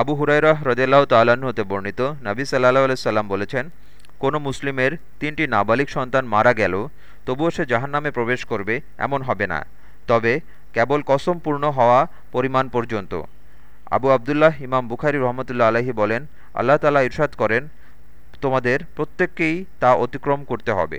আবু হুরাইরা হ্রদেলাহ তাল্লাহ্ন হতে বর্ণিত, নাবি সাল্লাহ সাল্লাম বলেছেন, কোনো মুসলিমের তিনটি নাবালিক সন্তান মারা গেল, তবুও সে জাহান্নামে প্রবেশ করবে, এমন হবে না। তবে কেবল কসম পূর্ণ হওয়া পরিমাণ পর্যন্ত। আবু আবদুল্লাহ ইমাম বুখারি রহমতুল্লা আলহি বলেন, আল্লাহ তালা ইরশাদ করেন, তোমাদের প্রত্যেককেই তা অতিক্রম করতে হবে।